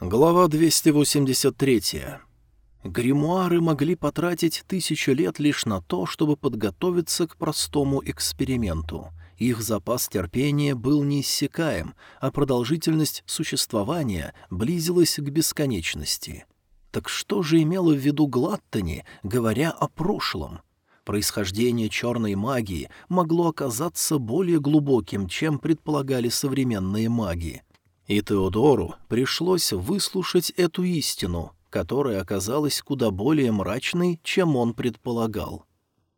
Глава 283. Гримуары могли потратить тысячу лет лишь на то, чтобы подготовиться к простому эксперименту. Их запас терпения был неиссякаем, а продолжительность существования близилась к бесконечности. Так что же имело в виду Глаттани, говоря о прошлом? Происхождение черной магии могло оказаться более глубоким, чем предполагали современные маги — и Теодору пришлось выслушать эту истину, которая оказалась куда более мрачной, чем он предполагал.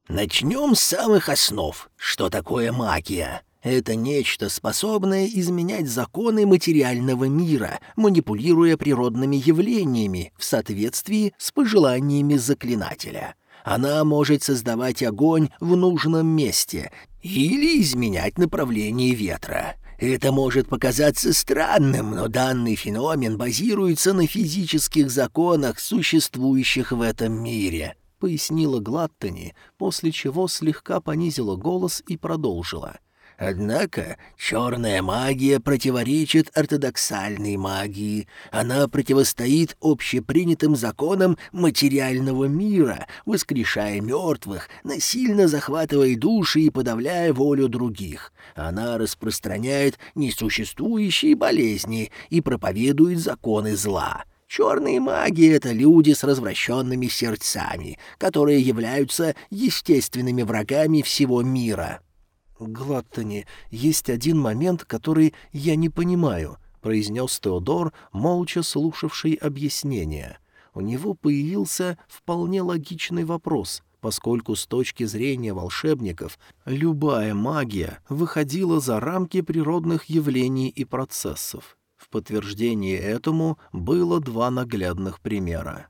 «Начнем с самых основ. Что такое магия?» Это нечто, способное изменять законы материального мира, манипулируя природными явлениями в соответствии с пожеланиями заклинателя. Она может создавать огонь в нужном месте или изменять направление ветра. Это может показаться странным, но данный феномен базируется на физических законах, существующих в этом мире», — пояснила Глаттани, после чего слегка понизила голос и продолжила — Однако черная магия противоречит ортодоксальной магии. Она противостоит общепринятым законам материального мира, воскрешая мертвых, насильно захватывая души и подавляя волю других. Она распространяет несуществующие болезни и проповедует законы зла. Черные маги — это люди с развращенными сердцами, которые являются естественными врагами всего мира. «Глаттони, есть один момент, который я не понимаю», — произнес Теодор, молча слушавший объяснение. У него появился вполне логичный вопрос, поскольку с точки зрения волшебников любая магия выходила за рамки природных явлений и процессов. В подтверждение этому было два наглядных примера.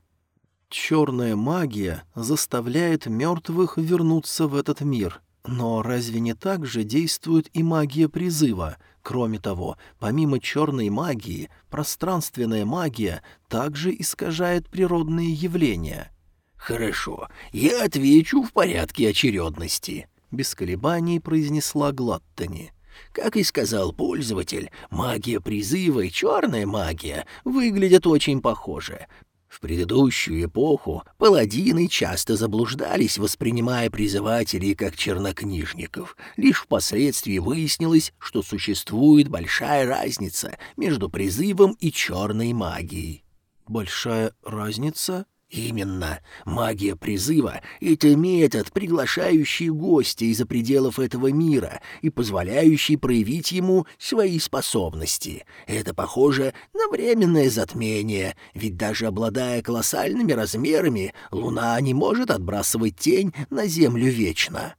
Черная магия заставляет мертвых вернуться в этот мир — но разве не так же действует и магия призыва? Кроме того, помимо черной магии, пространственная магия также искажает природные явления. «Хорошо, я отвечу в порядке очередности», — без колебаний произнесла Глаттани. Как и сказал пользователь, магия призыва и черная магия выглядят очень похоже, в предыдущую эпоху паладины часто заблуждались, воспринимая призывателей как чернокнижников. Лишь впоследствии выяснилось, что существует большая разница между призывом и черной магией. «Большая разница?» Именно. Магия призыва — это метод, приглашающий гостя из-за пределов этого мира и позволяющий проявить ему свои способности. Это похоже на временное затмение, ведь даже обладая колоссальными размерами, Луна не может отбрасывать тень на Землю вечно.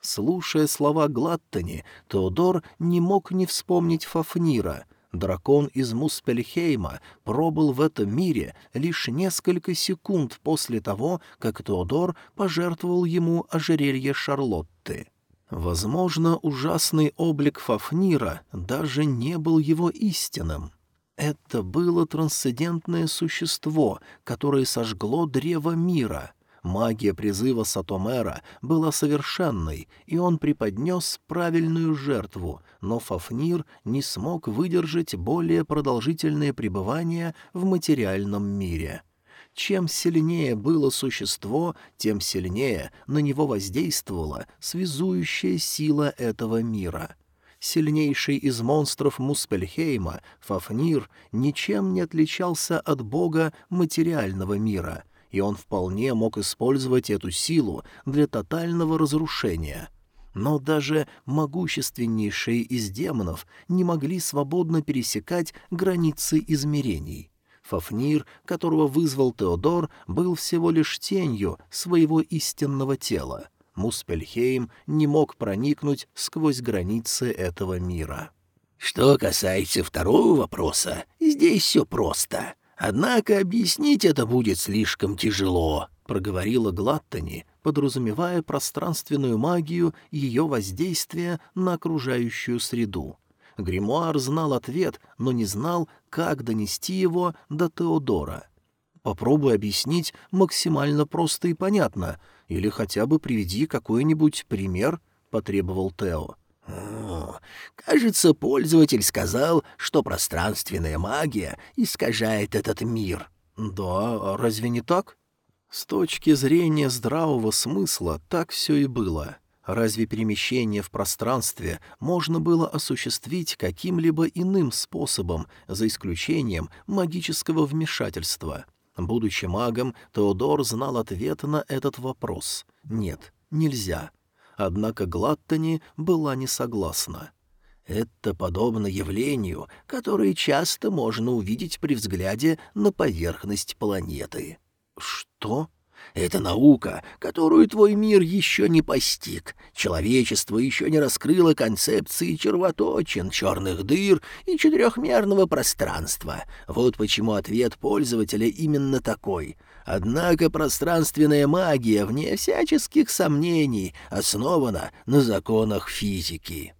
Слушая слова Глаттани, Теодор не мог не вспомнить Фафнира — Дракон из Муспельхейма пробыл в этом мире лишь несколько секунд после того, как Теодор пожертвовал ему ожерелье Шарлотты. Возможно, ужасный облик Фафнира даже не был его истинным. Это было трансцендентное существо, которое сожгло древо мира — Магия призыва Сатомера была совершенной, и он преподнес правильную жертву, но Фафнир не смог выдержать более продолжительное пребывание в материальном мире. Чем сильнее было существо, тем сильнее на него воздействовала связующая сила этого мира — сильнейший из монстров Муспельхейма, Фафнир, ничем не отличался от бога материального мира и он вполне мог использовать эту силу для тотального разрушения. Но даже могущественнейшие из демонов не могли свободно пересекать границы измерений. Фафнир, которого вызвал Теодор, был всего лишь тенью своего истинного тела. Муспельхейм не мог проникнуть сквозь границы этого мира. «Что касается второго вопроса, здесь все просто. Однако объяснить это будет слишком тяжело», — проговорила Глаттани, подразумевая пространственную магию и ее воздействие на окружающую среду. Гримуар знал ответ, но не знал, как донести его до Теодора. «Попробуй объяснить максимально просто и понятно, или хотя бы приведи какой-нибудь пример», — потребовал Тео. Кажется, пользователь сказал, что пространственная магия искажает этот мир. Да, разве не так? С точки зрения здравого смысла так все и было. Разве перемещение в пространстве можно было осуществить каким-либо иным способом, за исключением магического вмешательства? Будучи магом, Теодор знал ответ на этот вопрос. Нет, нельзя. Однако Глаттани была не согласна. Это подобно явлению, которое часто можно увидеть при взгляде на поверхность планеты. Что? Это наука, которую твой мир еще не постиг. Человечество еще не раскрыло концепции червоточин, черных дыр и четырехмерного пространства. Вот почему ответ пользователя именно такой. Однако пространственная магия, вне всяческих сомнений, основана на законах физики.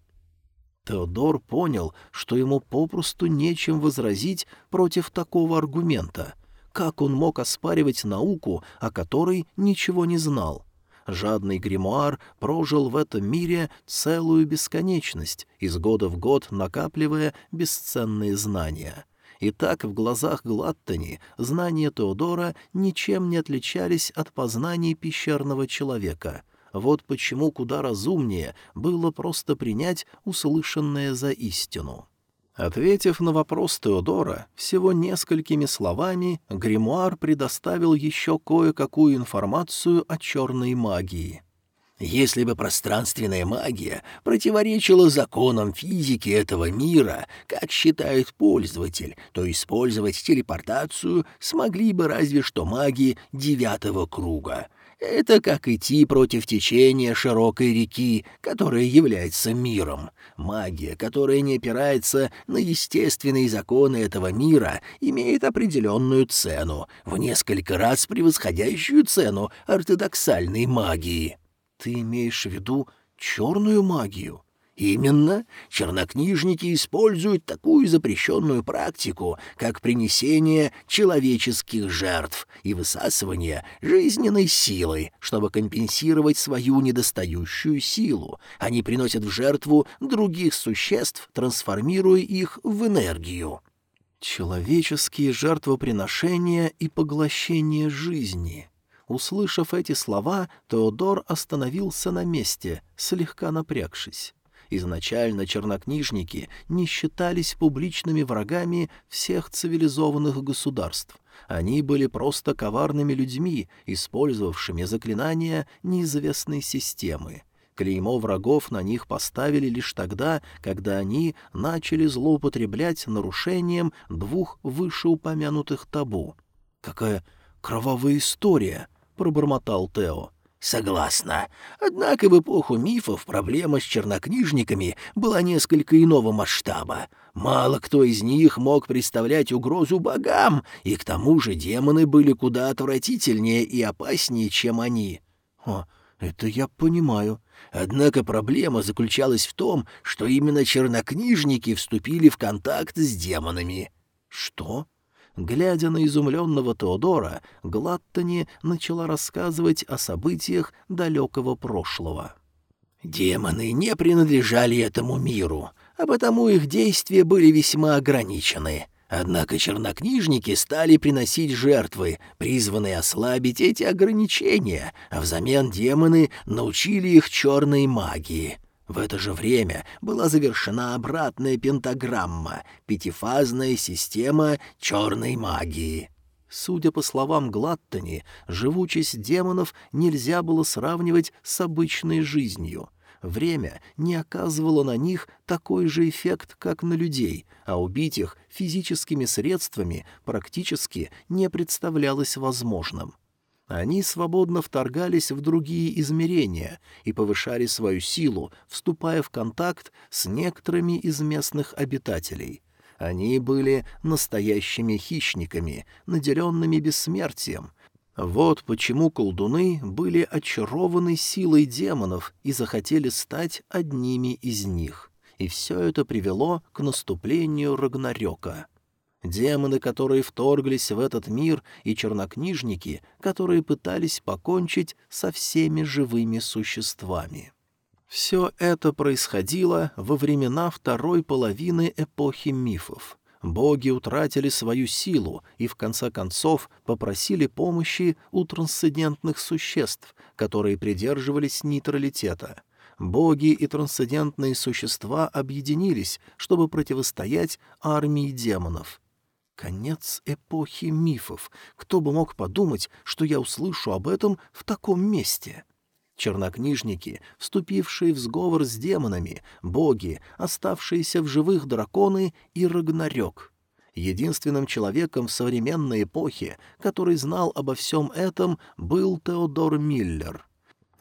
Теодор понял, что ему попросту нечем возразить против такого аргумента — как он мог оспаривать науку, о которой ничего не знал? Жадный гримуар прожил в этом мире целую бесконечность, из года в год накапливая бесценные знания. И так в глазах Глаттани знания Теодора ничем не отличались от познаний пещерного человека. Вот почему куда разумнее было просто принять услышанное за истину. Ответив на вопрос Теодора всего несколькими словами, гримуар предоставил еще кое-какую информацию о черной магии. Если бы пространственная магия противоречила законам физики этого мира, как считает пользователь, то использовать телепортацию смогли бы разве что маги девятого круга — это как идти против течения широкой реки, которая является миром. Магия, которая не опирается на естественные законы этого мира, имеет определенную цену, в несколько раз превосходящую цену ортодоксальной магии. Ты имеешь в виду черную магию? Именно, чернокнижники используют такую запрещенную практику, как принесение человеческих жертв и высасывание жизненной силы, чтобы компенсировать свою недостающую силу. Они приносят в жертву других существ, трансформируя их в энергию. Человеческие жертвоприношения и поглощение жизни. Услышав эти слова, Теодор остановился на месте, слегка напрягшись. Изначально чернокнижники не считались публичными врагами всех цивилизованных государств. Они были просто коварными людьми, использовавшими заклинания неизвестной системы. Клеймо врагов на них поставили лишь тогда, когда они начали злоупотреблять нарушением двух вышеупомянутых табу. «Какая кровавая история!» — пробормотал Тео. Согласна. Однако в эпоху мифов проблема с чернокнижниками была несколько иного масштаба. Мало кто из них мог представлять угрозу богам, и к тому же демоны были куда отвратительнее и опаснее, чем они. О, это я понимаю. Однако проблема заключалась в том, что именно чернокнижники вступили в контакт с демонами. Что? Глядя на изумленного Теодора, Глаттани начала рассказывать о событиях далекого прошлого. «Демоны не принадлежали этому миру, а потому их действия были весьма ограничены». Однако чернокнижники стали приносить жертвы, призванные ослабить эти ограничения, а взамен демоны научили их черной магии. В это же время была завершена обратная пентаграмма, пятифазная система черной магии. Судя по словам Глаттани, живучесть демонов нельзя было сравнивать с обычной жизнью. Время не оказывало на них такой же эффект, как на людей, а убить их физическими средствами практически не представлялось возможным. Они свободно вторгались в другие измерения и повышали свою силу, вступая в контакт с некоторыми из местных обитателей. Они были настоящими хищниками, наделенными бессмертием. Вот почему колдуны были очарованы силой демонов и захотели стать одними из них. И все это привело к наступлению Рагнарёка. Демоны, которые вторглись в этот мир, и чернокнижники, которые пытались покончить со всеми живыми существами. Все это происходило во времена второй половины эпохи мифов. Боги утратили свою силу и в конце концов попросили помощи у трансцендентных существ, которые придерживались нейтралитета. Боги и трансцендентные существа объединились, чтобы противостоять армии демонов. Конец эпохи мифов. Кто бы мог подумать, что я услышу об этом в таком месте? Чернокнижники, вступившие в сговор с демонами, боги, оставшиеся в живых драконы и Рагнарёк. Единственным человеком в современной эпохе, который знал обо всем этом, был Теодор Миллер.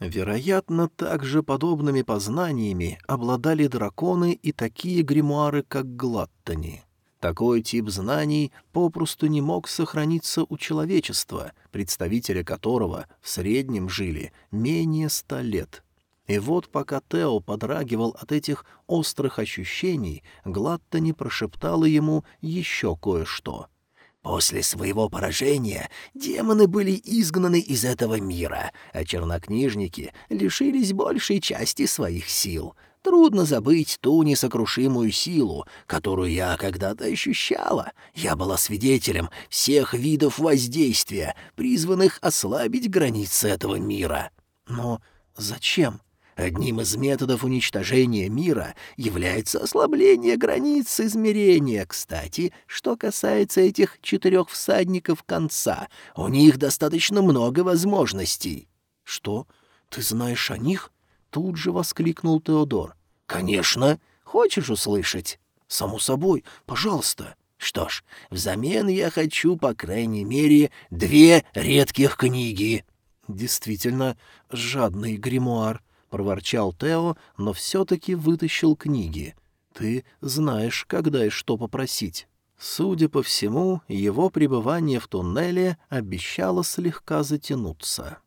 Вероятно, также подобными познаниями обладали драконы и такие гримуары, как Глаттани. Такой тип знаний попросту не мог сохраниться у человечества, представители которого в среднем жили менее ста лет. И вот пока Тео подрагивал от этих острых ощущений, Глаттани прошептала ему еще кое-что — После своего поражения демоны были изгнаны из этого мира, а чернокнижники лишились большей части своих сил. Трудно забыть ту несокрушимую силу, которую я когда-то ощущала. Я была свидетелем всех видов воздействия, призванных ослабить границы этого мира. Но зачем? Одним из методов уничтожения мира является ослабление границ измерения. Кстати, что касается этих четырех всадников конца, у них достаточно много возможностей. — Что? Ты знаешь о них? — тут же воскликнул Теодор. — Конечно. Хочешь услышать? — Само собой. Пожалуйста. Что ж, взамен я хочу, по крайней мере, две редких книги. Действительно, жадный гримуар. — проворчал Тео, но все-таки вытащил книги. «Ты знаешь, когда и что попросить». Судя по всему, его пребывание в туннеле обещало слегка затянуться.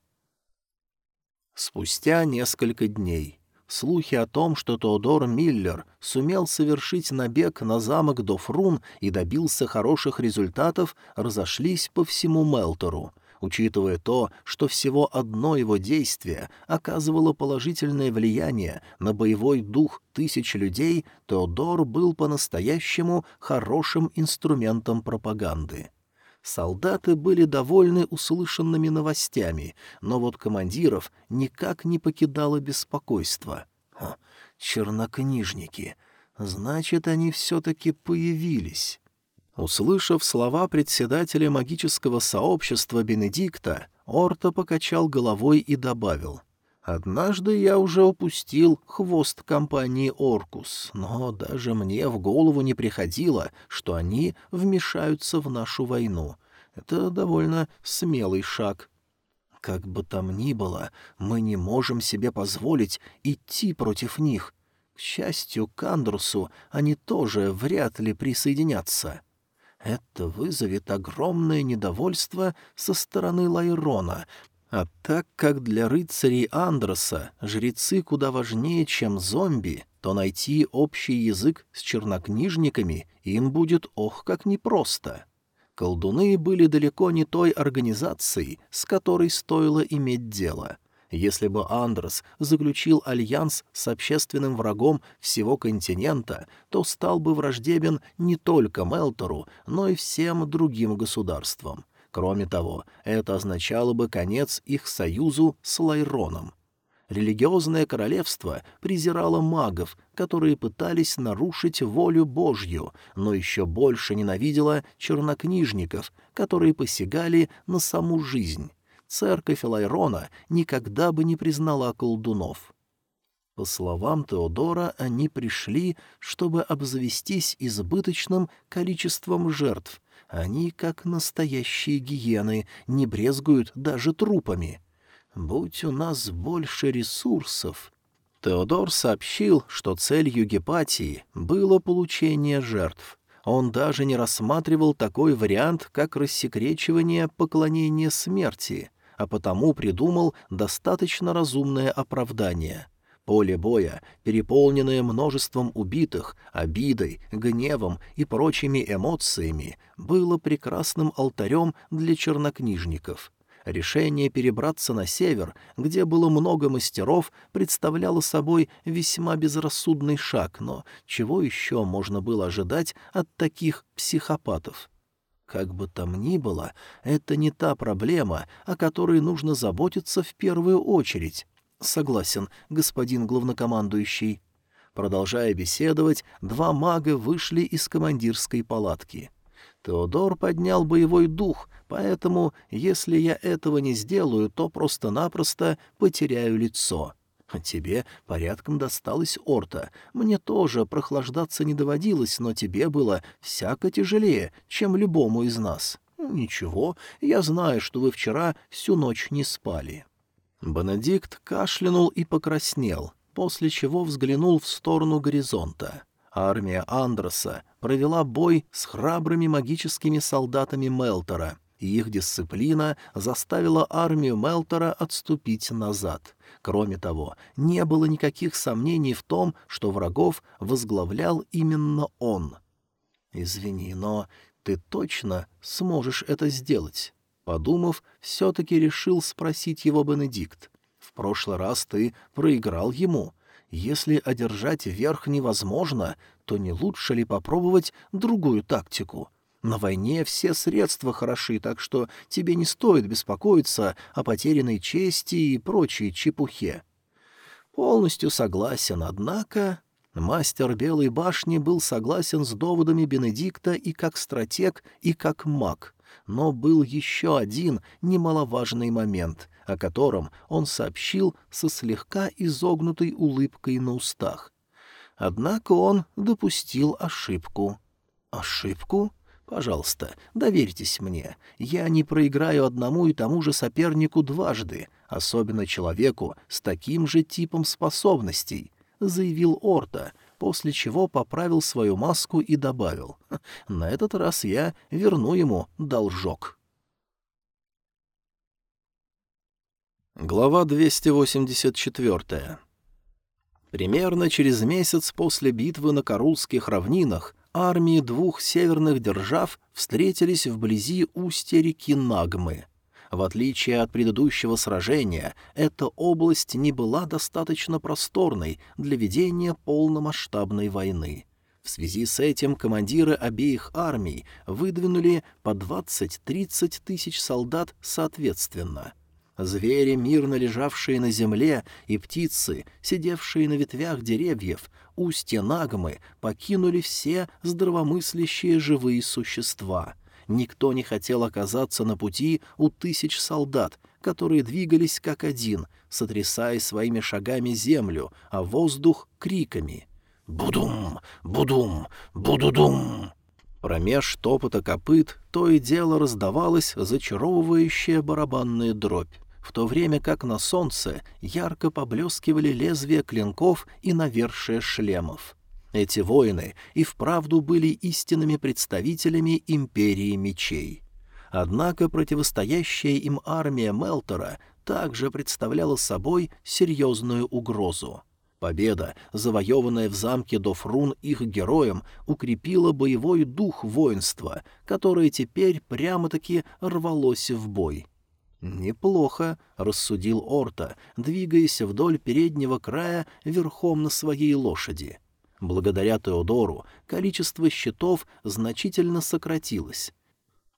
Спустя несколько дней слухи о том, что Теодор Миллер сумел совершить набег на замок Дофрун и добился хороших результатов, разошлись по всему Мелтору, учитывая то, что всего одно его действие оказывало положительное влияние на боевой дух тысяч людей, Теодор был по-настоящему хорошим инструментом пропаганды. Солдаты были довольны услышанными новостями, но вот командиров никак не покидало беспокойство. чернокнижники. Значит, они все-таки появились. Услышав слова председателя магического сообщества Бенедикта, Орто покачал головой и добавил. «Однажды я уже упустил хвост компании «Оркус», но даже мне в голову не приходило, что они вмешаются в нашу войну. Это довольно смелый шаг». Как бы там ни было, мы не можем себе позволить идти против них. К счастью, к Андрусу они тоже вряд ли присоединятся. Это вызовет огромное недовольство со стороны Лайрона, а так как для рыцарей Андроса жрецы куда важнее, чем зомби, то найти общий язык с чернокнижниками им будет ох как непросто. Колдуны были далеко не той организацией, с которой стоило иметь дело — если бы Андрос заключил альянс с общественным врагом всего континента, то стал бы враждебен не только Мелтору, но и всем другим государствам. Кроме того, это означало бы конец их союзу с Лайроном. Религиозное королевство презирало магов, которые пытались нарушить волю Божью, но еще больше ненавидело чернокнижников, которые посягали на саму жизнь церковь Лайрона никогда бы не признала колдунов. По словам Теодора, они пришли, чтобы обзавестись избыточным количеством жертв. Они, как настоящие гиены, не брезгуют даже трупами. Будь у нас больше ресурсов... Теодор сообщил, что целью Гепатии было получение жертв. Он даже не рассматривал такой вариант, как рассекречивание поклонения смерти — а потому придумал достаточно разумное оправдание. Поле боя, переполненное множеством убитых, обидой, гневом и прочими эмоциями, было прекрасным алтарем для чернокнижников. Решение перебраться на север, где было много мастеров, представляло собой весьма безрассудный шаг, но чего еще можно было ожидать от таких психопатов? Как бы там ни было, это не та проблема, о которой нужно заботиться в первую очередь. Согласен, господин главнокомандующий. Продолжая беседовать, два мага вышли из командирской палатки. Теодор поднял боевой дух, поэтому, если я этого не сделаю, то просто-напросто потеряю лицо. Тебе порядком досталось Орта. Мне тоже прохлаждаться не доводилось, но тебе было всяко тяжелее, чем любому из нас. Ничего, я знаю, что вы вчера всю ночь не спали. Бенедикт кашлянул и покраснел, после чего взглянул в сторону горизонта. Армия Андроса провела бой с храбрыми магическими солдатами Мелтора, и их дисциплина заставила армию Мелтора отступить назад. Кроме того, не было никаких сомнений в том, что врагов возглавлял именно он. «Извини, но ты точно сможешь это сделать?» Подумав, все-таки решил спросить его Бенедикт. «В прошлый раз ты проиграл ему. Если одержать верх невозможно, то не лучше ли попробовать другую тактику? На войне все средства хороши, так что тебе не стоит беспокоиться о потерянной чести и прочей чепухе». Полностью согласен, однако... Мастер Белой башни был согласен с доводами Бенедикта и как стратег, и как маг — но был еще один немаловажный момент, о котором он сообщил со слегка изогнутой улыбкой на устах. Однако он допустил ошибку. «Ошибку?» Пожалуйста, доверьтесь мне. Я не проиграю одному и тому же сопернику дважды, особенно человеку с таким же типом способностей», — заявил Орта, после чего поправил свою маску и добавил. «На этот раз я верну ему должок». Глава 284 Примерно через месяц после битвы на Карулских равнинах армии двух северных держав встретились вблизи устья реки Нагмы — в отличие от предыдущего сражения, эта область не была достаточно просторной для ведения полномасштабной войны. В связи с этим командиры обеих армий выдвинули по 20-30 тысяч солдат соответственно. Звери, мирно лежавшие на земле, и птицы, сидевшие на ветвях деревьев, устья Нагмы покинули все здравомыслящие живые существа — Никто не хотел оказаться на пути у тысяч солдат, которые двигались как один, сотрясая своими шагами землю, а воздух — криками. «Будум! Будум! Будудум!» Промеж топота копыт то и дело раздавалась зачаровывающая барабанная дробь, в то время как на солнце ярко поблескивали лезвия клинков и навершие шлемов. Эти воины и вправду были истинными представителями империи мечей. Однако противостоящая им армия Мелтора также представляла собой серьезную угрозу. Победа, завоеванная в замке Дофрун их героем, укрепила боевой дух воинства, которое теперь прямо-таки рвалось в бой. «Неплохо», — рассудил Орта, двигаясь вдоль переднего края верхом на своей лошади. Благодаря Теодору количество щитов значительно сократилось.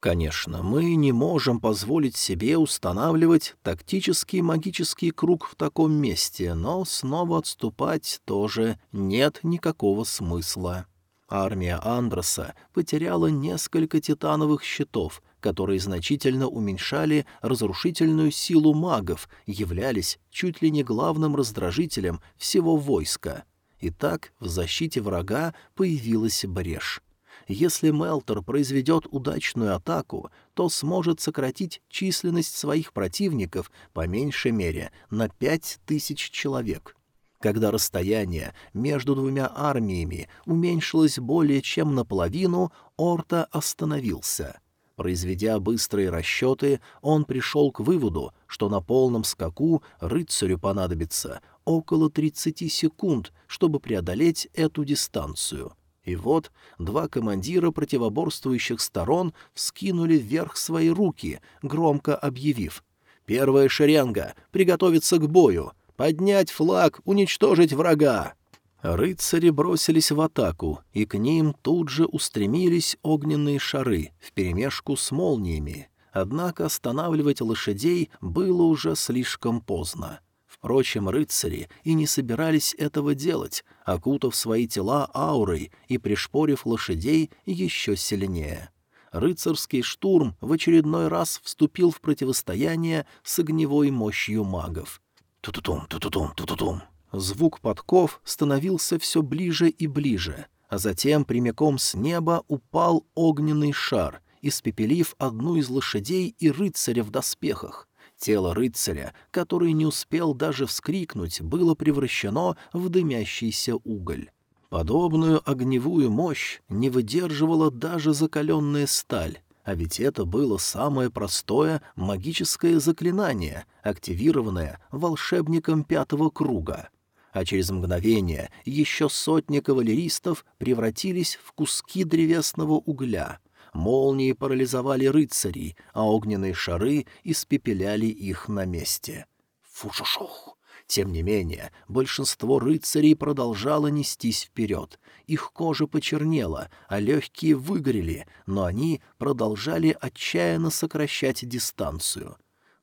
Конечно, мы не можем позволить себе устанавливать тактический магический круг в таком месте, но снова отступать тоже нет никакого смысла. Армия Андроса потеряла несколько титановых щитов, которые значительно уменьшали разрушительную силу магов, являлись чуть ли не главным раздражителем всего войска — и так в защите врага появилась брешь. Если Мелтор произведет удачную атаку, то сможет сократить численность своих противников по меньшей мере на пять тысяч человек. Когда расстояние между двумя армиями уменьшилось более чем наполовину, Орта остановился. Произведя быстрые расчеты, он пришел к выводу, что на полном скаку рыцарю понадобится около 30 секунд, чтобы преодолеть эту дистанцию. И вот два командира противоборствующих сторон вскинули вверх свои руки, громко объявив Первая шеренга. Приготовиться к бою. Поднять флаг, уничтожить врага. Рыцари бросились в атаку, и к ним тут же устремились огненные шары вперемешку с молниями. Однако останавливать лошадей было уже слишком поздно. Впрочем, рыцари и не собирались этого делать, окутав свои тела аурой и пришпорив лошадей еще сильнее. Рыцарский штурм в очередной раз вступил в противостояние с огневой мощью магов. Ту-ту-тум, ту-ту-тум, ту-ту-тум. Звук подков становился все ближе и ближе, а затем прямиком с неба упал огненный шар, испепелив одну из лошадей и рыцаря в доспехах. Тело рыцаря, который не успел даже вскрикнуть, было превращено в дымящийся уголь. Подобную огневую мощь не выдерживала даже закаленная сталь, а ведь это было самое простое магическое заклинание, активированное волшебником пятого круга. А через мгновение еще сотни кавалеристов превратились в куски древесного угля — Молнии парализовали рыцарей, а огненные шары испепеляли их на месте. Фушушух! Тем не менее, большинство рыцарей продолжало нестись вперед. Их кожа почернела, а легкие выгорели, но они продолжали отчаянно сокращать дистанцию.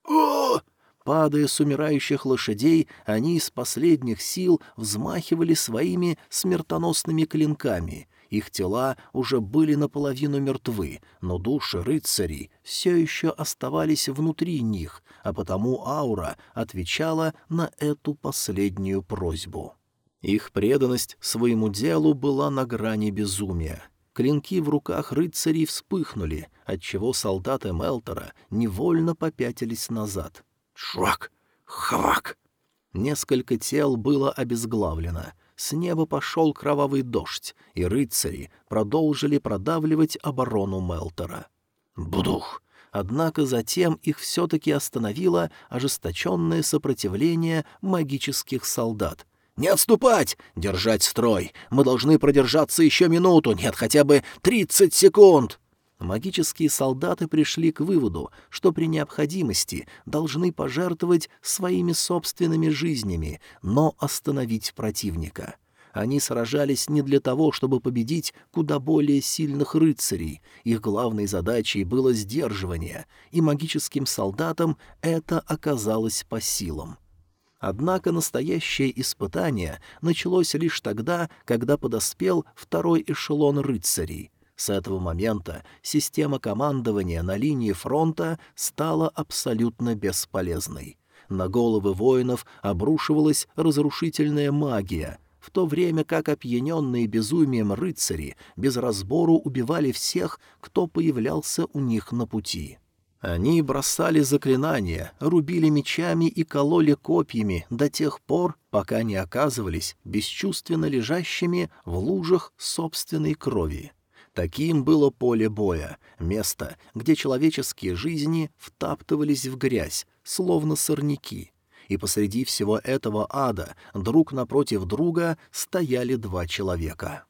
«О!» Падая с умирающих лошадей, они из последних сил взмахивали своими смертоносными клинками — их тела уже были наполовину мертвы, но души рыцарей все еще оставались внутри них, а потому аура отвечала на эту последнюю просьбу. Их преданность своему делу была на грани безумия. Клинки в руках рыцарей вспыхнули, отчего солдаты Мелтора невольно попятились назад. «Швак! Хвак!» Несколько тел было обезглавлено, с неба пошел кровавый дождь, и рыцари продолжили продавливать оборону Мелтора. Будух! Однако затем их все-таки остановило ожесточенное сопротивление магических солдат. «Не отступать! Держать строй! Мы должны продержаться еще минуту, нет, хотя бы тридцать секунд!» Магические солдаты пришли к выводу, что при необходимости должны пожертвовать своими собственными жизнями, но остановить противника. Они сражались не для того, чтобы победить куда более сильных рыцарей. Их главной задачей было сдерживание, и магическим солдатам это оказалось по силам. Однако настоящее испытание началось лишь тогда, когда подоспел второй эшелон рыцарей — с этого момента система командования на линии фронта стала абсолютно бесполезной. На головы воинов обрушивалась разрушительная магия, в то время как опьяненные безумием рыцари без разбору убивали всех, кто появлялся у них на пути. Они бросали заклинания, рубили мечами и кололи копьями до тех пор, пока не оказывались бесчувственно лежащими в лужах собственной крови. Таким было поле боя, место, где человеческие жизни втаптывались в грязь, словно сорняки. И посреди всего этого ада друг напротив друга стояли два человека.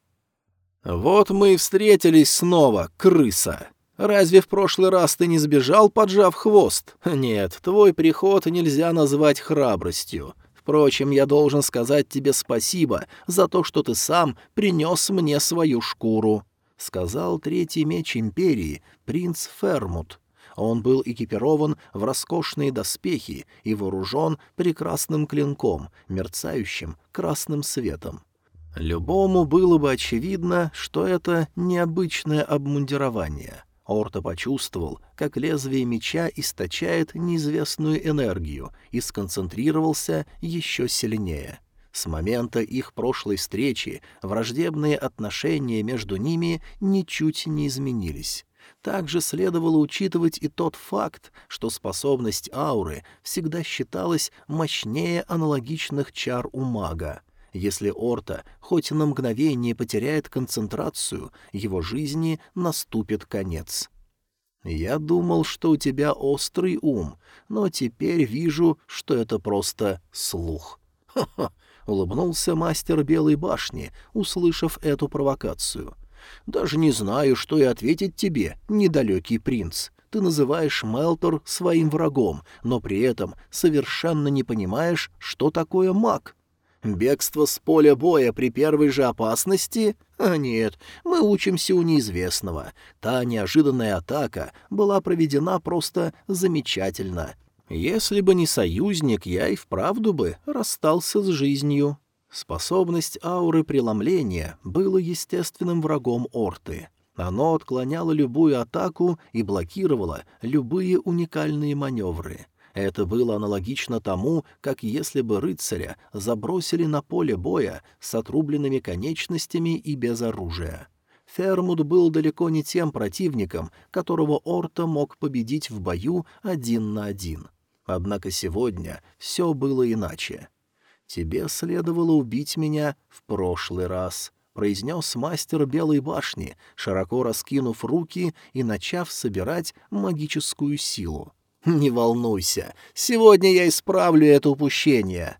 «Вот мы и встретились снова, крыса!» Разве в прошлый раз ты не сбежал, поджав хвост? Нет, твой приход нельзя назвать храбростью. Впрочем, я должен сказать тебе спасибо за то, что ты сам принес мне свою шкуру сказал третий меч империи, принц Фермут. Он был экипирован в роскошные доспехи и вооружен прекрасным клинком, мерцающим красным светом. Любому было бы очевидно, что это необычное обмундирование. Орто почувствовал, как лезвие меча источает неизвестную энергию и сконцентрировался еще сильнее — с момента их прошлой встречи враждебные отношения между ними ничуть не изменились. Также следовало учитывать и тот факт, что способность ауры всегда считалась мощнее аналогичных чар у мага. Если Орта хоть на мгновение потеряет концентрацию, его жизни наступит конец. «Я думал, что у тебя острый ум, но теперь вижу, что это просто слух. Ха-ха, — улыбнулся мастер Белой башни, услышав эту провокацию. «Даже не знаю, что и ответить тебе, недалекий принц. ты называешь Мелтор своим врагом, но при этом совершенно не понимаешь, что такое маг. Бегство с поля боя при первой же опасности? А нет, мы учимся у неизвестного. Та неожиданная атака была проведена просто замечательно. Если бы не союзник, я и вправду бы расстался с жизнью. Способность ауры преломления было естественным врагом Орты. Оно отклоняло любую атаку и блокировало любые уникальные маневры. Это было аналогично тому, как если бы рыцаря забросили на поле боя с отрубленными конечностями и без оружия. Фермуд был далеко не тем противником, которого Орта мог победить в бою один на один. Однако сегодня все было иначе. «Тебе следовало убить меня в прошлый раз», — произнес мастер Белой башни, широко раскинув руки и начав собирать магическую силу. «Не волнуйся, сегодня я исправлю это упущение».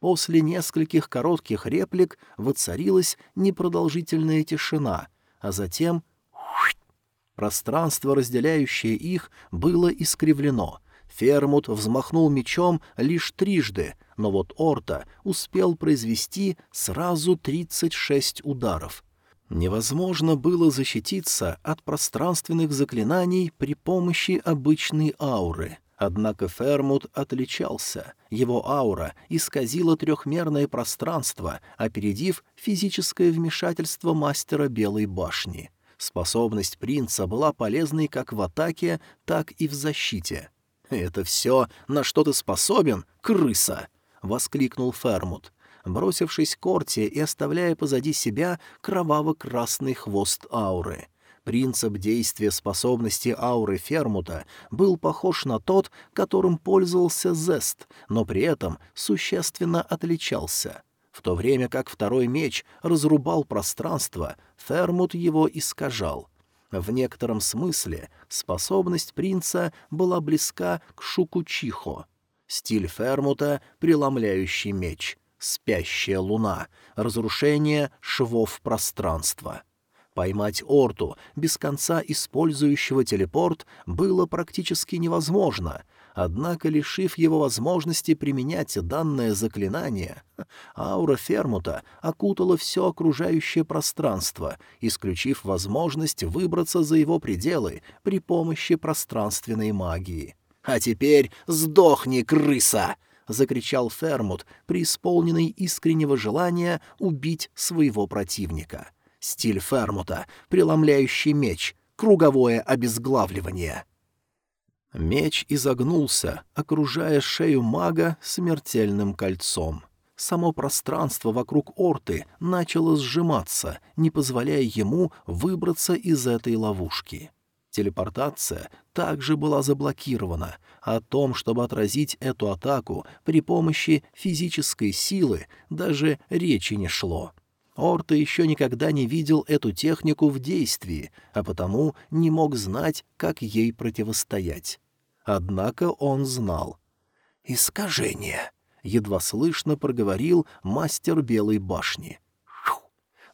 После нескольких коротких реплик воцарилась непродолжительная тишина, а затем... Пространство, разделяющее их, было искривлено. Фермут взмахнул мечом лишь трижды, но вот Орта успел произвести сразу тридцать шесть ударов. Невозможно было защититься от пространственных заклинаний при помощи обычной ауры. Однако Фермут отличался. Его аура исказила трехмерное пространство, опередив физическое вмешательство мастера Белой башни. Способность принца была полезной как в атаке, так и в защите. «Это все, на что ты способен, крыса!» — воскликнул Фермут бросившись к Орте и оставляя позади себя кроваво-красный хвост ауры. Принцип действия способности ауры Фермута был похож на тот, которым пользовался Зест, но при этом существенно отличался. В то время как второй меч разрубал пространство, Фермут его искажал — в некотором смысле способность принца была близка к Шукучихо. Стиль Фермута — преломляющий меч спящая луна, разрушение швов пространства. Поймать Орту, без конца использующего телепорт, было практически невозможно, однако, лишив его возможности применять данное заклинание, аура Фермута окутала все окружающее пространство, исключив возможность выбраться за его пределы при помощи пространственной магии. «А теперь сдохни, крыса!» — закричал Фермут, преисполненный искреннего желания убить своего противника. Стиль Фермута, преломляющий меч, круговое обезглавливание. Меч изогнулся, окружая шею мага смертельным кольцом. Само пространство вокруг Орты начало сжиматься, не позволяя ему выбраться из этой ловушки. Телепортация также была заблокирована, о том, чтобы отразить эту атаку при помощи физической силы, даже речи не шло. Орта еще никогда не видел эту технику в действии, а потому не мог знать, как ей противостоять. Однако он знал. «Искажение», — едва слышно проговорил мастер Белой башни.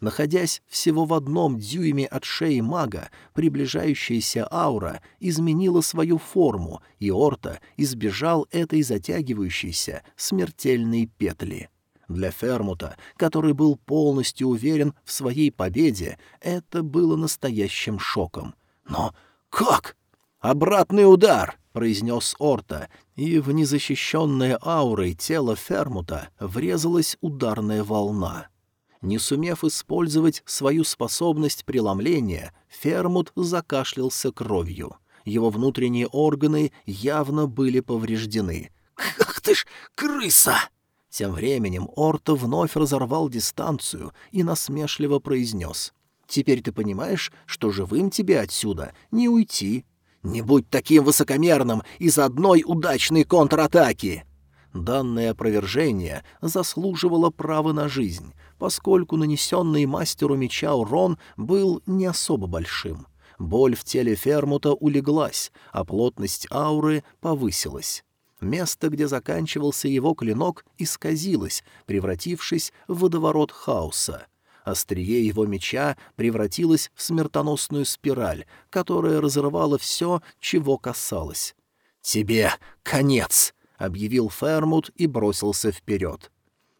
Находясь всего в одном дюйме от шеи мага, приближающаяся аура изменила свою форму, и Орта избежал этой затягивающейся смертельной петли. Для Фермута, который был полностью уверен в своей победе, это было настоящим шоком. «Но как?» «Обратный удар!» — произнес Орта, и в незащищенное аурой тело Фермута врезалась ударная волна. Не сумев использовать свою способность преломления, Фермут закашлялся кровью. Его внутренние органы явно были повреждены. «Ах ты ж, крыса!» Тем временем Орто вновь разорвал дистанцию и насмешливо произнес. «Теперь ты понимаешь, что живым тебе отсюда не уйти. Не будь таким высокомерным из одной удачной контратаки!» Данное опровержение заслуживало права на жизнь, поскольку нанесенный мастеру меча урон был не особо большим. Боль в теле Фермута улеглась, а плотность ауры повысилась. Место, где заканчивался его клинок, исказилось, превратившись в водоворот хаоса. Острие его меча превратилось в смертоносную спираль, которая разрывала все, чего касалось. «Тебе конец!» — объявил Фермут и бросился вперед.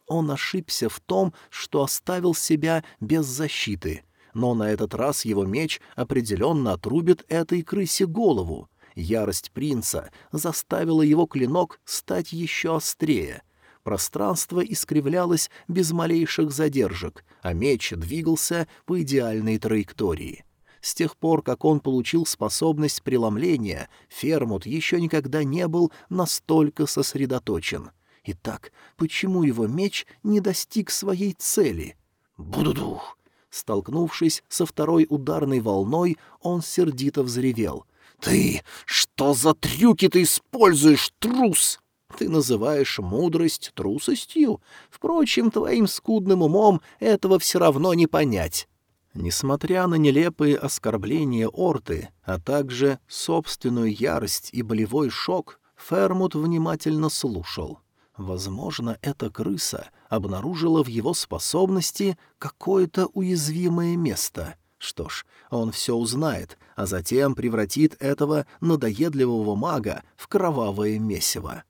Он ошибся в том, что оставил себя без защиты, но на этот раз его меч определенно отрубит этой крысе голову. Ярость принца заставила его клинок стать еще острее — Пространство искривлялось без малейших задержек, а меч двигался по идеальной траектории. С тех пор, как он получил способность преломления, Фермут еще никогда не был настолько сосредоточен. Итак, почему его меч не достиг своей цели? Будудух! Столкнувшись со второй ударной волной, он сердито взревел. «Ты! Что за трюки ты используешь, трус?» Ты называешь мудрость трусостью? Впрочем, твоим скудным умом этого все равно не понять. Несмотря на нелепые оскорбления Орты, а также собственную ярость и болевой шок, Фермут внимательно слушал. Возможно, эта крыса обнаружила в его способности какое-то уязвимое место. Что ж, он все узнает, а затем превратит этого надоедливого мага в кровавое месиво.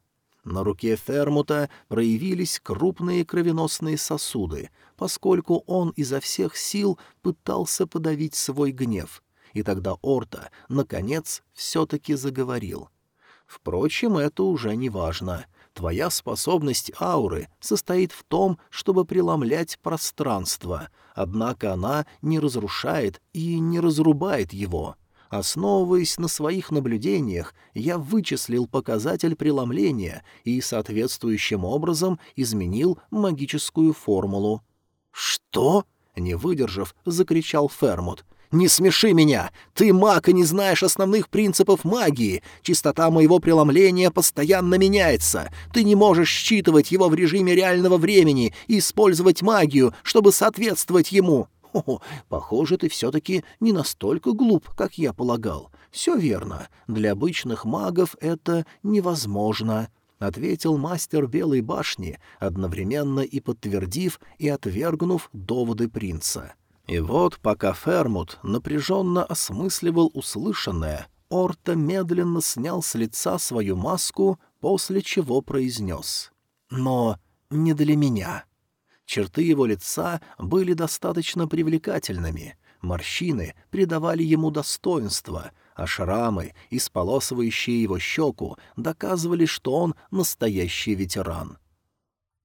На руке Фермута проявились крупные кровеносные сосуды, поскольку он изо всех сил пытался подавить свой гнев. И тогда Орта, наконец, все-таки заговорил. «Впрочем, это уже не важно. Твоя способность ауры состоит в том, чтобы преломлять пространство, однако она не разрушает и не разрубает его». Основываясь на своих наблюдениях, я вычислил показатель преломления и соответствующим образом изменил магическую формулу. «Что?» — не выдержав, закричал Фермут. «Не смеши меня! Ты маг и не знаешь основных принципов магии! Частота моего преломления постоянно меняется! Ты не можешь считывать его в режиме реального времени и использовать магию, чтобы соответствовать ему!» О, похоже, ты все-таки не настолько глуп, как я полагал. Все верно. Для обычных магов это невозможно, — ответил мастер Белой башни, одновременно и подтвердив и отвергнув доводы принца. И вот, пока Фермут напряженно осмысливал услышанное, Орта медленно снял с лица свою маску, после чего произнес. «Но не для меня». Черты его лица были достаточно привлекательными, морщины придавали ему достоинство, а шрамы, исполосывающие его щеку, доказывали, что он настоящий ветеран.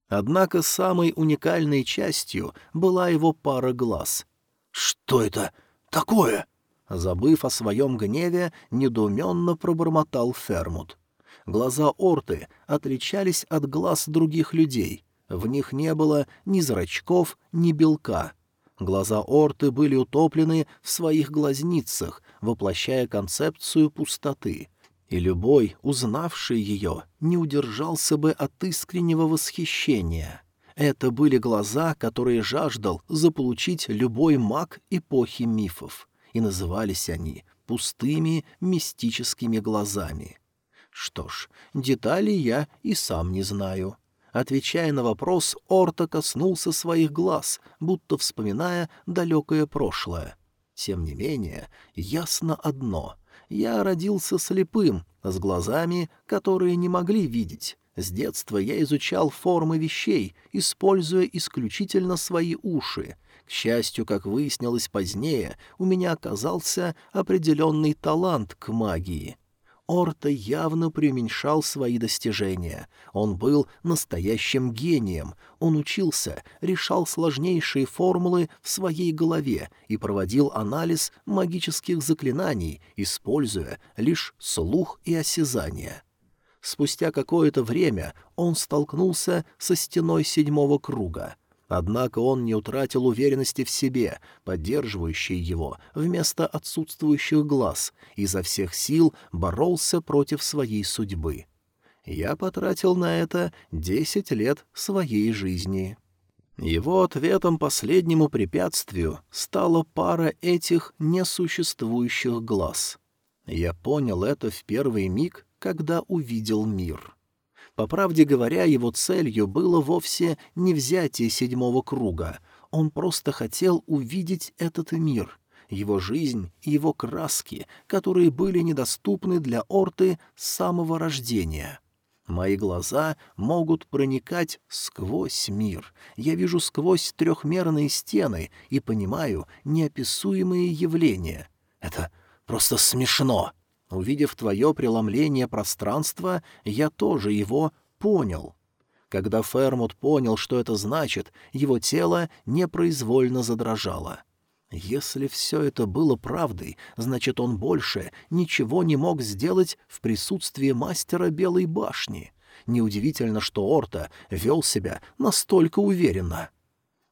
Однако самой уникальной частью была его пара глаз. «Что это такое?» Забыв о своем гневе, недоуменно пробормотал Фермут. Глаза Орты отличались от глаз других людей, в них не было ни зрачков, ни белка. Глаза Орты были утоплены в своих глазницах, воплощая концепцию пустоты. И любой, узнавший ее, не удержался бы от искреннего восхищения. Это были глаза, которые жаждал заполучить любой маг эпохи мифов, и назывались они пустыми мистическими глазами. Что ж, деталей я и сам не знаю. Отвечая на вопрос, Орта коснулся своих глаз, будто вспоминая далекое прошлое. Тем не менее, ясно одно — я родился слепым, с глазами, которые не могли видеть. С детства я изучал формы вещей, используя исключительно свои уши. К счастью, как выяснилось позднее, у меня оказался определенный талант к магии. Орта явно преуменьшал свои достижения. Он был настоящим гением. Он учился, решал сложнейшие формулы в своей голове и проводил анализ магических заклинаний, используя лишь слух и осязание. Спустя какое-то время он столкнулся со стеной седьмого круга — Однако он не утратил уверенности в себе, поддерживающей его вместо отсутствующих глаз, и изо всех сил боролся против своей судьбы. Я потратил на это десять лет своей жизни. Его ответом последнему препятствию стала пара этих несуществующих глаз. Я понял это в первый миг, когда увидел мир. По правде говоря, его целью было вовсе не взятие седьмого круга. Он просто хотел увидеть этот мир, его жизнь и его краски, которые были недоступны для Орты с самого рождения. Мои глаза могут проникать сквозь мир. Я вижу сквозь трехмерные стены и понимаю неописуемые явления. Это просто смешно. Увидев твое преломление пространства, я тоже его понял. Когда Фермут понял, что это значит, его тело непроизвольно задрожало. Если все это было правдой, значит, он больше ничего не мог сделать в присутствии мастера Белой башни. Неудивительно, что Орта вел себя настолько уверенно.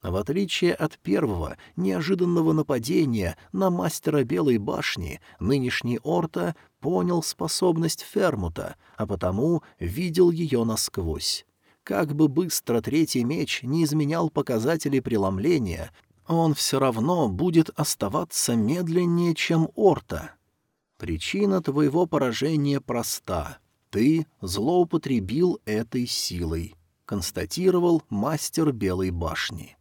В отличие от первого неожиданного нападения на мастера Белой башни, нынешний Орта понял способность Фермута, а потому видел ее насквозь. Как бы быстро третий меч не изменял показатели преломления, он все равно будет оставаться медленнее, чем Орта. Причина твоего поражения проста. Ты злоупотребил этой силой, констатировал мастер Белой башни.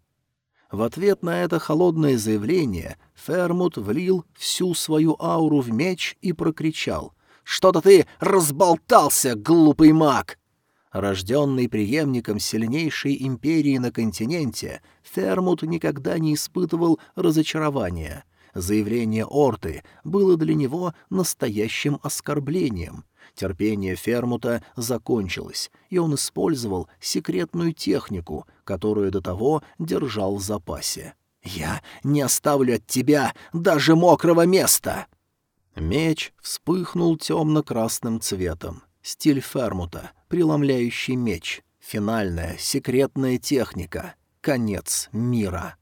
В ответ на это холодное заявление Фермут влил всю свою ауру в меч и прокричал «Что-то ты разболтался, глупый маг!» Рожденный преемником сильнейшей империи на континенте, Фермут никогда не испытывал разочарования. Заявление Орты было для него настоящим оскорблением. Терпение Фермута закончилось, и он использовал секретную технику, которую до того держал в запасе. «Я не оставлю от тебя даже мокрого места!» Меч вспыхнул темно-красным цветом. Стиль Фермута, преломляющий меч, финальная секретная техника, конец мира.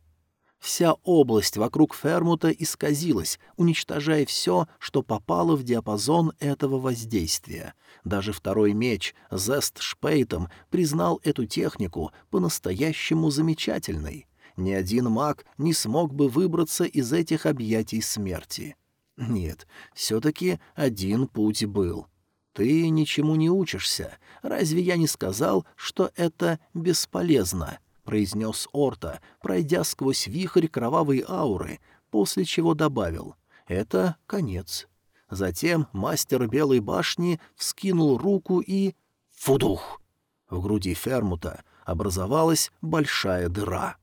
Вся область вокруг Фермута исказилась, уничтожая все, что попало в диапазон этого воздействия. Даже второй меч Зест Шпейтом признал эту технику по-настоящему замечательной. Ни один маг не смог бы выбраться из этих объятий смерти. Нет, все-таки один путь был — ты ничему не учишься. Разве я не сказал, что это бесполезно?» — произнес Орта, пройдя сквозь вихрь кровавой ауры, после чего добавил. «Это конец». Затем мастер Белой башни вскинул руку и... Фудух! В груди Фермута образовалась большая дыра.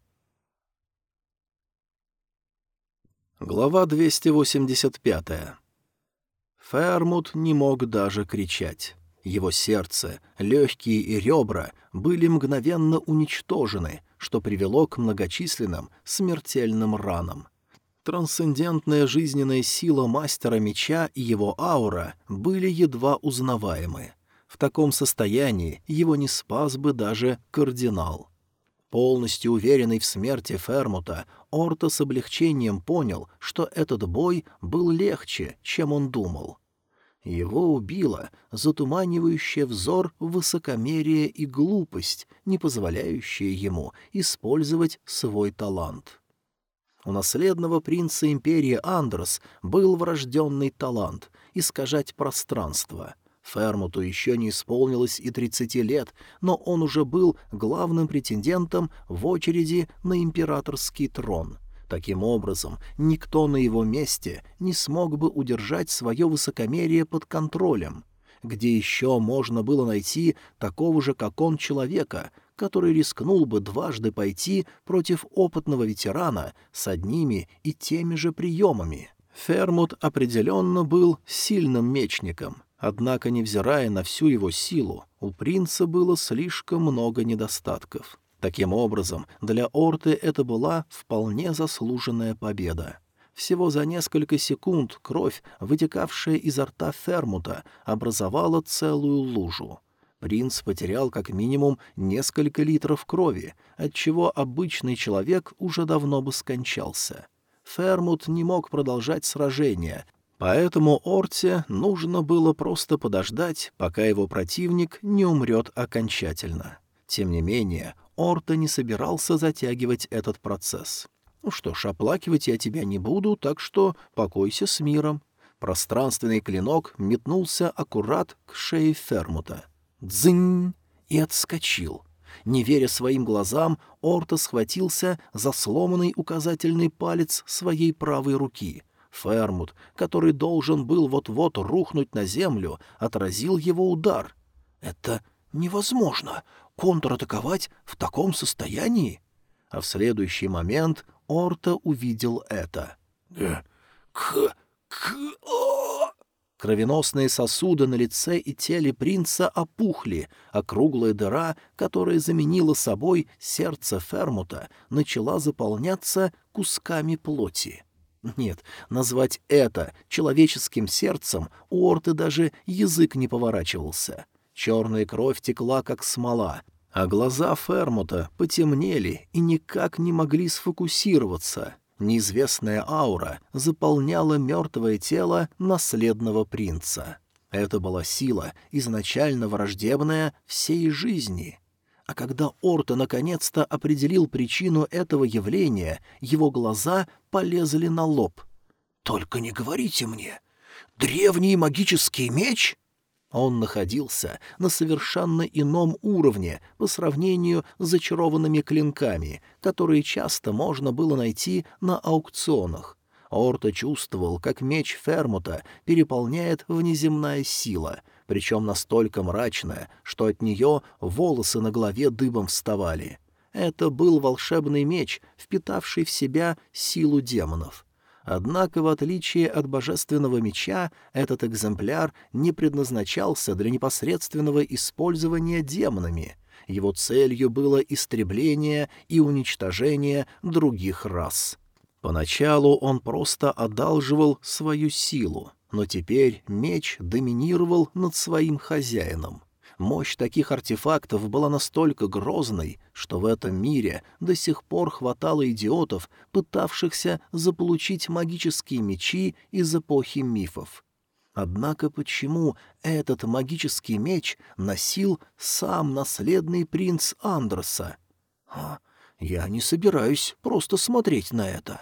Глава 285 Фермут не мог даже кричать. Его сердце, легкие и ребра были мгновенно уничтожены, что привело к многочисленным смертельным ранам. Трансцендентная жизненная сила мастера меча и его аура были едва узнаваемы. В таком состоянии его не спас бы даже кардинал. Полностью уверенный в смерти Фермута, Орто с облегчением понял, что этот бой был легче, чем он думал. Его убило затуманивающее взор высокомерие и глупость, не позволяющие ему использовать свой талант. У наследного принца империи Андрос был врожденный талант — искажать пространство — Фермуту еще не исполнилось и тридцати лет, но он уже был главным претендентом в очереди на императорский трон. Таким образом, никто на его месте не смог бы удержать свое высокомерие под контролем. Где еще можно было найти такого же, как он, человека, который рискнул бы дважды пойти против опытного ветерана с одними и теми же приемами? Фермут определенно был сильным мечником — Однако, невзирая на всю его силу, у принца было слишком много недостатков. Таким образом, для Орты это была вполне заслуженная победа. Всего за несколько секунд кровь, вытекавшая изо рта Фермута, образовала целую лужу. Принц потерял как минимум несколько литров крови, отчего обычный человек уже давно бы скончался. Фермут не мог продолжать сражение, Поэтому Орте нужно было просто подождать, пока его противник не умрет окончательно. Тем не менее, Орта не собирался затягивать этот процесс. «Ну что ж, оплакивать я тебя не буду, так что покойся с миром». Пространственный клинок метнулся аккурат к шее Фермута. Дзынь! И отскочил. Не веря своим глазам, Орта схватился за сломанный указательный палец своей правой руки. Фермут, который должен был вот-вот рухнуть на землю, отразил его удар. «Это невозможно! Контратаковать в таком состоянии?» А в следующий момент Орта увидел это. «К... к... к... о...» Кровеносные сосуды на лице и теле принца опухли, а круглая дыра, которая заменила собой сердце Фермута, начала заполняться кусками плоти. Нет, назвать это человеческим сердцем у Орты даже язык не поворачивался. Черная кровь текла, как смола, а глаза Фермута потемнели и никак не могли сфокусироваться. Неизвестная аура заполняла мертвое тело наследного принца. Это была сила, изначально враждебная всей жизни. А когда Орта наконец-то определил причину этого явления, его глаза полезли на лоб. «Только не говорите мне! Древний магический меч?» Он находился на совершенно ином уровне по сравнению с зачарованными клинками, которые часто можно было найти на аукционах. Орто чувствовал, как меч Фермута переполняет внеземная сила, причем настолько мрачная, что от нее волосы на голове дыбом вставали. Это был волшебный меч, впитавший в себя силу демонов. Однако, в отличие от божественного меча, этот экземпляр не предназначался для непосредственного использования демонами. Его целью было истребление и уничтожение других рас. Поначалу он просто одалживал свою силу, но теперь меч доминировал над своим хозяином. Мощь таких артефактов была настолько грозной, что в этом мире до сих пор хватало идиотов, пытавшихся заполучить магические мечи из эпохи мифов. Однако почему этот магический меч носил сам наследный принц Андроса? А, я не собираюсь просто смотреть на это.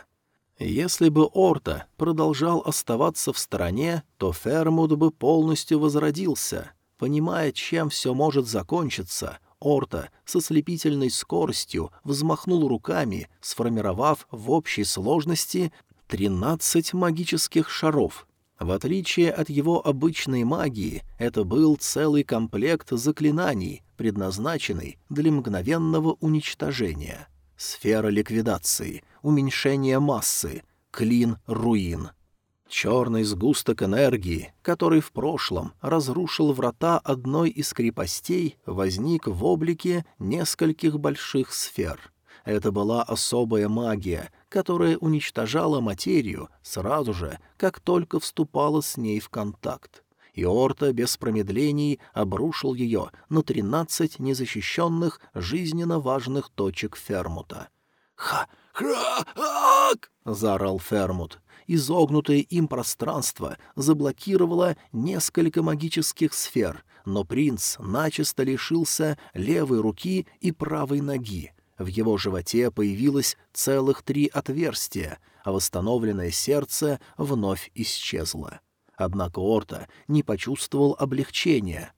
Если бы Орта продолжал оставаться в стороне, то Фермуд бы полностью возродился — Понимая, чем все может закончиться, Орта со слепительной скоростью взмахнул руками, сформировав в общей сложности тринадцать магических шаров. В отличие от его обычной магии, это был целый комплект заклинаний, предназначенный для мгновенного уничтожения. Сфера ликвидации, уменьшение массы, клин руин — Черный сгусток энергии, который в прошлом разрушил врата одной из крепостей, возник в облике нескольких больших сфер. Это была особая магия, которая уничтожала материю сразу же, как только вступала с ней в контакт. И Орта без промедлений обрушил ее на тринадцать незащищенных, жизненно важных точек Фермута. «Ха! Ха-ак!» — заорал Фермут изогнутое им пространство заблокировало несколько магических сфер, но принц начисто лишился левой руки и правой ноги. В его животе появилось целых три отверстия, а восстановленное сердце вновь исчезло. Однако Орта не почувствовал облегчения.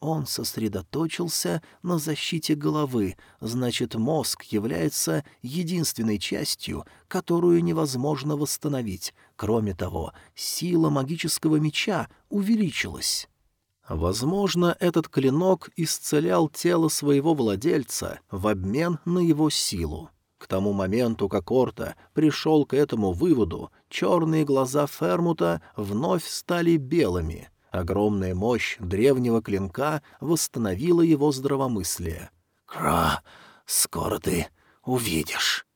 Он сосредоточился на защите головы, значит, мозг является единственной частью, которую невозможно восстановить. Кроме того, сила магического меча увеличилась. Возможно, этот клинок исцелял тело своего владельца в обмен на его силу. К тому моменту, как Орта пришел к этому выводу, черные глаза Фермута вновь стали белыми — Огромная мощь древнего клинка восстановила его здравомыслие. «Кра, скоро ты увидишь».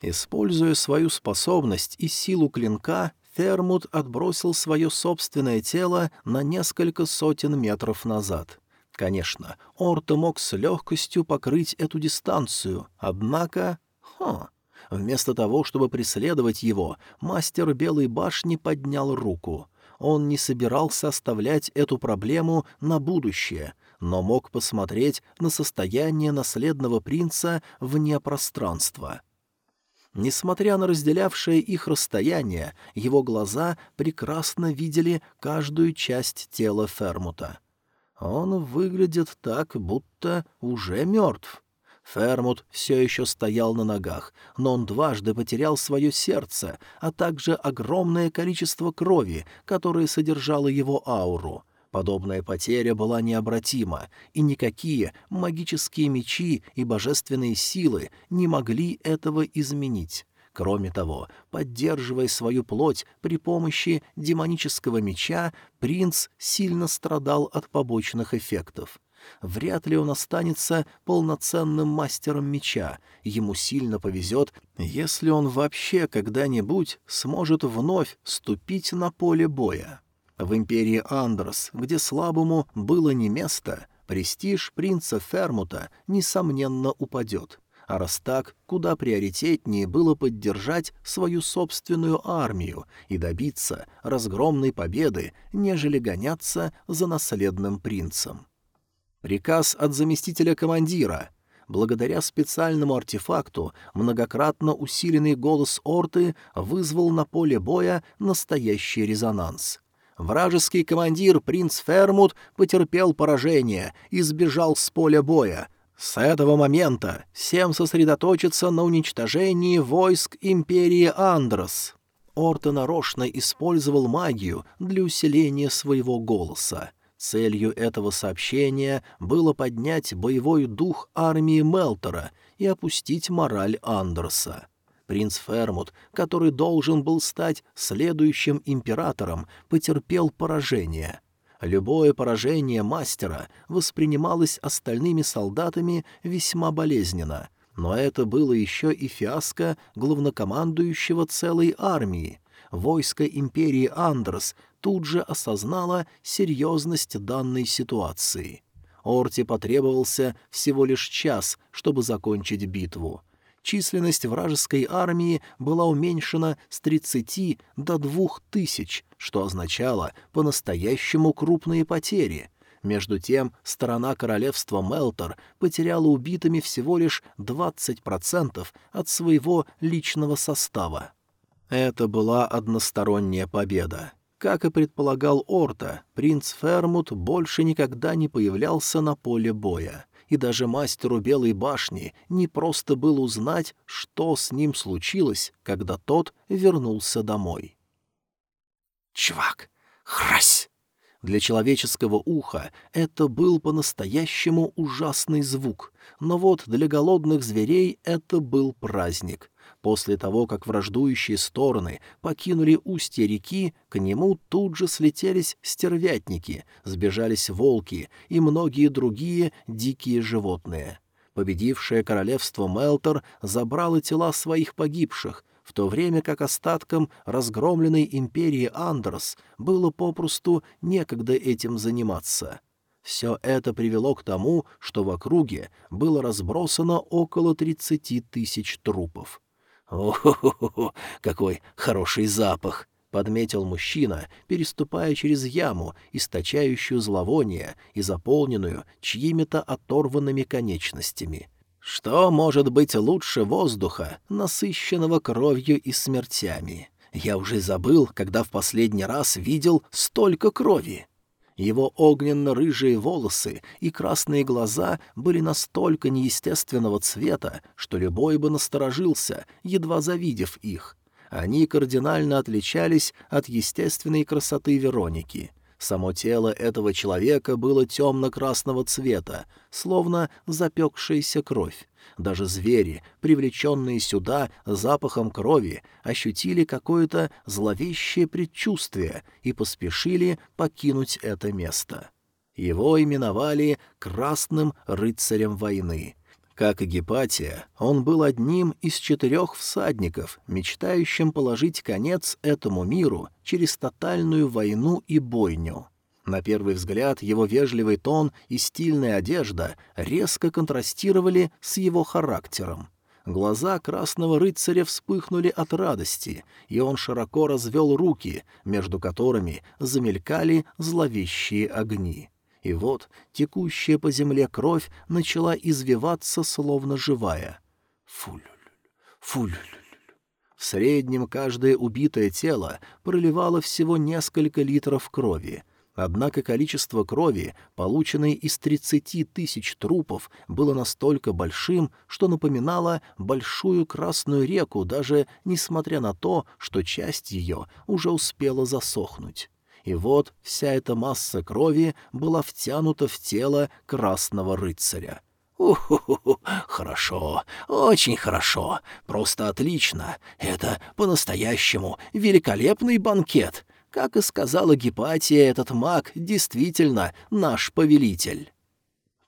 Используя свою способность и силу клинка, Фермут отбросил свое собственное тело на несколько сотен метров назад. Конечно, Орто мог с легкостью покрыть эту дистанцию, однако... Хм... Вместо того, чтобы преследовать его, мастер Белой башни поднял руку — он не собирался оставлять эту проблему на будущее, но мог посмотреть на состояние наследного принца вне пространства. Несмотря на разделявшее их расстояние, его глаза прекрасно видели каждую часть тела Фермута. Он выглядит так, будто уже мертв. Фермут все еще стоял на ногах, но он дважды потерял свое сердце, а также огромное количество крови, которое содержало его ауру. Подобная потеря была необратима, и никакие магические мечи и божественные силы не могли этого изменить. Кроме того, поддерживая свою плоть при помощи демонического меча, принц сильно страдал от побочных эффектов. Вряд ли он останется полноценным мастером меча. Ему сильно повезет, если он вообще когда-нибудь сможет вновь ступить на поле боя. В империи Андрос, где слабому было не место, престиж принца Фермута, несомненно, упадет. А раз так, куда приоритетнее было поддержать свою собственную армию и добиться разгромной победы, нежели гоняться за наследным принцем. Приказ от заместителя командира. Благодаря специальному артефакту многократно усиленный голос Орты вызвал на поле боя настоящий резонанс. Вражеский командир принц Фермут потерпел поражение и сбежал с поля боя. С этого момента всем сосредоточиться на уничтожении войск империи Андрос. Орта нарочно использовал магию для усиления своего голоса. Целью этого сообщения было поднять боевой дух армии Мелтора и опустить мораль Андерса. Принц Фермут, который должен был стать следующим императором, потерпел поражение. Любое поражение мастера воспринималось остальными солдатами весьма болезненно, но это было еще и фиаско главнокомандующего целой армии. Войско империи Андрос тут же осознала серьезность данной ситуации. Орте потребовался всего лишь час, чтобы закончить битву. Численность вражеской армии была уменьшена с 30 до 2000, что означало по-настоящему крупные потери. Между тем, сторона королевства Мелтор потеряла убитыми всего лишь 20% от своего личного состава. Это была односторонняя победа. Как и предполагал Орта, принц Фермут больше никогда не появлялся на поле боя, и даже мастеру Белой башни не просто было узнать, что с ним случилось, когда тот вернулся домой. «Чувак! Хрась!» Для человеческого уха это был по-настоящему ужасный звук, но вот для голодных зверей это был праздник. После того, как враждующие стороны покинули устье реки, к нему тут же слетелись стервятники, сбежались волки и многие другие дикие животные. Победившее королевство Мелтор забрало тела своих погибших, в то время как остаткам разгромленной империи Андерс было попросту некогда этим заниматься. Все это привело к тому, что в округе было разбросано около тридцати тысяч трупов. «О-хо-хо-хо, какой хороший запах!» — подметил мужчина, переступая через яму, источающую зловоние и заполненную чьими-то оторванными конечностями. «Что может быть лучше воздуха, насыщенного кровью и смертями? Я уже забыл, когда в последний раз видел столько крови!» Его огненно-рыжие волосы и красные глаза были настолько неестественного цвета, что любой бы насторожился, едва завидев их. Они кардинально отличались от естественной красоты Вероники. Само тело этого человека было темно-красного цвета, словно запекшаяся кровь. Даже звери, привлеченные сюда запахом крови, ощутили какое-то зловещее предчувствие и поспешили покинуть это место. Его именовали «красным рыцарем войны». Как и Гепатия, он был одним из четырех всадников, мечтающим положить конец этому миру через тотальную войну и бойню. На первый взгляд его вежливый тон и стильная одежда резко контрастировали с его характером. Глаза красного рыцаря вспыхнули от радости, и он широко развел руки, между которыми замелькали зловещие огни. И вот текущая по земле кровь начала извиваться, словно живая. Фулюль, фулюль. В среднем каждое убитое тело проливало всего несколько литров крови — Однако количество крови, полученной из 30 тысяч трупов, было настолько большим, что напоминало большую Красную реку, даже несмотря на то, что часть ее уже успела засохнуть. И вот вся эта масса крови была втянута в тело Красного Рыцаря. «Уху-ху-ху, хорошо, очень хорошо, просто отлично. Это по-настоящему великолепный банкет. Как и сказала Гепатия, этот маг действительно наш повелитель.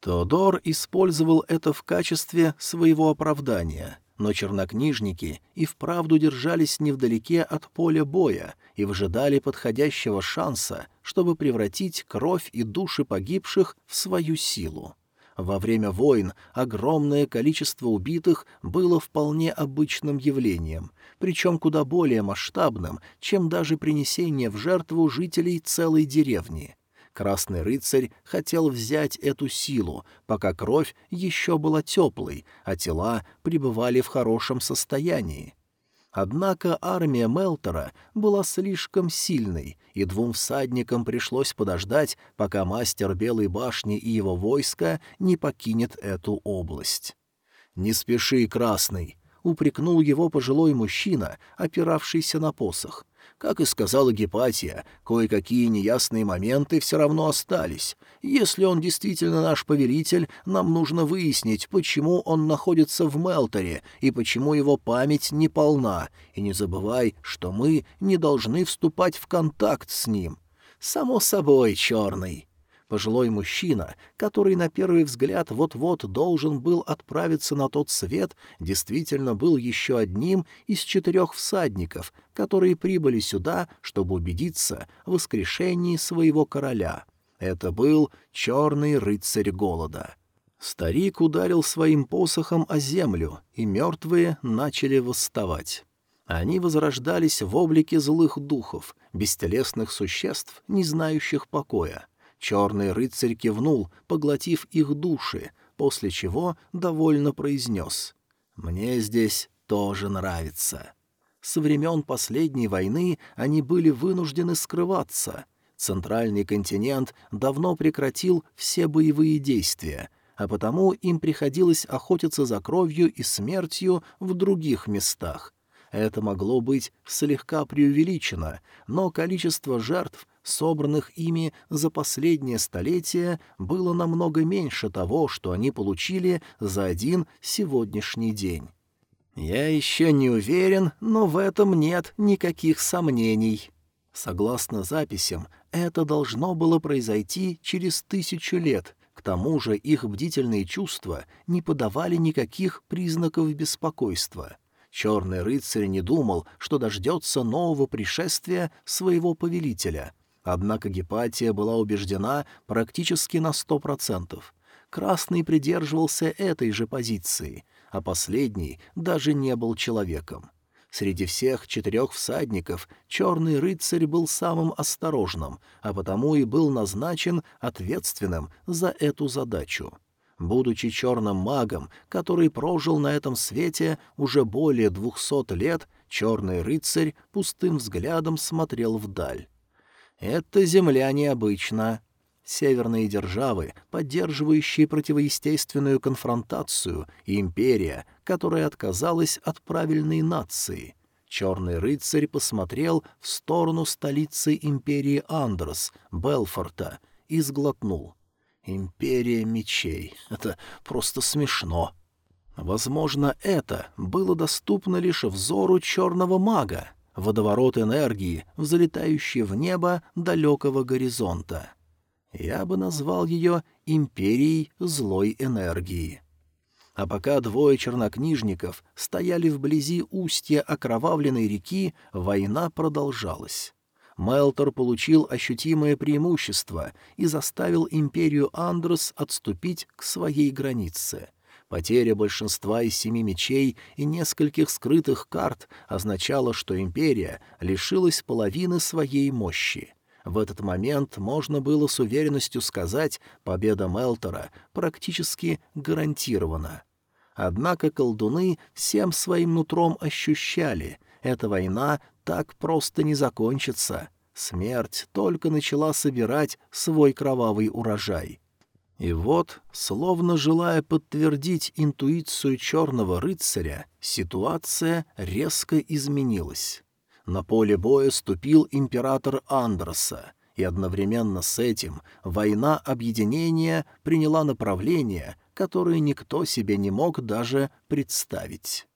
Теодор использовал это в качестве своего оправдания, но чернокнижники и вправду держались невдалеке от поля боя и выжидали подходящего шанса, чтобы превратить кровь и души погибших в свою силу. Во время войн огромное количество убитых было вполне обычным явлением, причем куда более масштабным, чем даже принесение в жертву жителей целой деревни. Красный рыцарь хотел взять эту силу, пока кровь еще была теплой, а тела пребывали в хорошем состоянии. Однако армия Мелтора была слишком сильной, и двум всадникам пришлось подождать, пока мастер Белой башни и его войско не покинет эту область. «Не спеши, Красный!» — упрекнул его пожилой мужчина, опиравшийся на посох. Как и сказала Гепатия, кое-какие неясные моменты все равно остались. Если он действительно наш повелитель, нам нужно выяснить, почему он находится в Мелторе и почему его память не полна. И не забывай, что мы не должны вступать в контакт с ним. Само собой, черный. Пожилой мужчина, который на первый взгляд вот-вот должен был отправиться на тот свет, действительно был еще одним из четырех всадников, которые прибыли сюда, чтобы убедиться в воскрешении своего короля. Это был черный рыцарь голода. Старик ударил своим посохом о землю, и мертвые начали восставать. Они возрождались в облике злых духов, бестелесных существ, не знающих покоя. Черный рыцарь кивнул, поглотив их души, после чего довольно произнес. «Мне здесь тоже нравится». Со времен последней войны они были вынуждены скрываться. Центральный континент давно прекратил все боевые действия, а потому им приходилось охотиться за кровью и смертью в других местах. Это могло быть слегка преувеличено, но количество жертв собранных ими за последнее столетие, было намного меньше того, что они получили за один сегодняшний день. Я еще не уверен, но в этом нет никаких сомнений. Согласно записям, это должно было произойти через тысячу лет, к тому же их бдительные чувства не подавали никаких признаков беспокойства. Черный рыцарь не думал, что дождется нового пришествия своего повелителя — Однако Гепатия была убеждена практически на сто процентов. Красный придерживался этой же позиции, а последний даже не был человеком. Среди всех четырех всадников черный рыцарь был самым осторожным, а потому и был назначен ответственным за эту задачу. Будучи черным магом, который прожил на этом свете уже более двухсот лет, черный рыцарь пустым взглядом смотрел вдаль. Это земля необычна. Северные державы, поддерживающие противоестественную конфронтацию, и империя, которая отказалась от правильной нации. Черный рыцарь посмотрел в сторону столицы империи Андрос, Белфорта, и сглотнул. «Империя мечей. Это просто смешно». Возможно, это было доступно лишь взору черного мага водоворот энергии, взлетающий в небо далекого горизонта. Я бы назвал ее империей злой энергии. А пока двое чернокнижников стояли вблизи устья окровавленной реки, война продолжалась. Мелтор получил ощутимое преимущество и заставил империю Андрос отступить к своей границе — Потеря большинства из семи мечей и нескольких скрытых карт означала, что империя лишилась половины своей мощи. В этот момент можно было с уверенностью сказать, победа Мелтора практически гарантирована. Однако колдуны всем своим нутром ощущали, эта война так просто не закончится. Смерть только начала собирать свой кровавый урожай. И вот, словно желая подтвердить интуицию черного рыцаря, ситуация резко изменилась. На поле боя ступил император Андроса, и одновременно с этим война объединения приняла направление, которое никто себе не мог даже представить.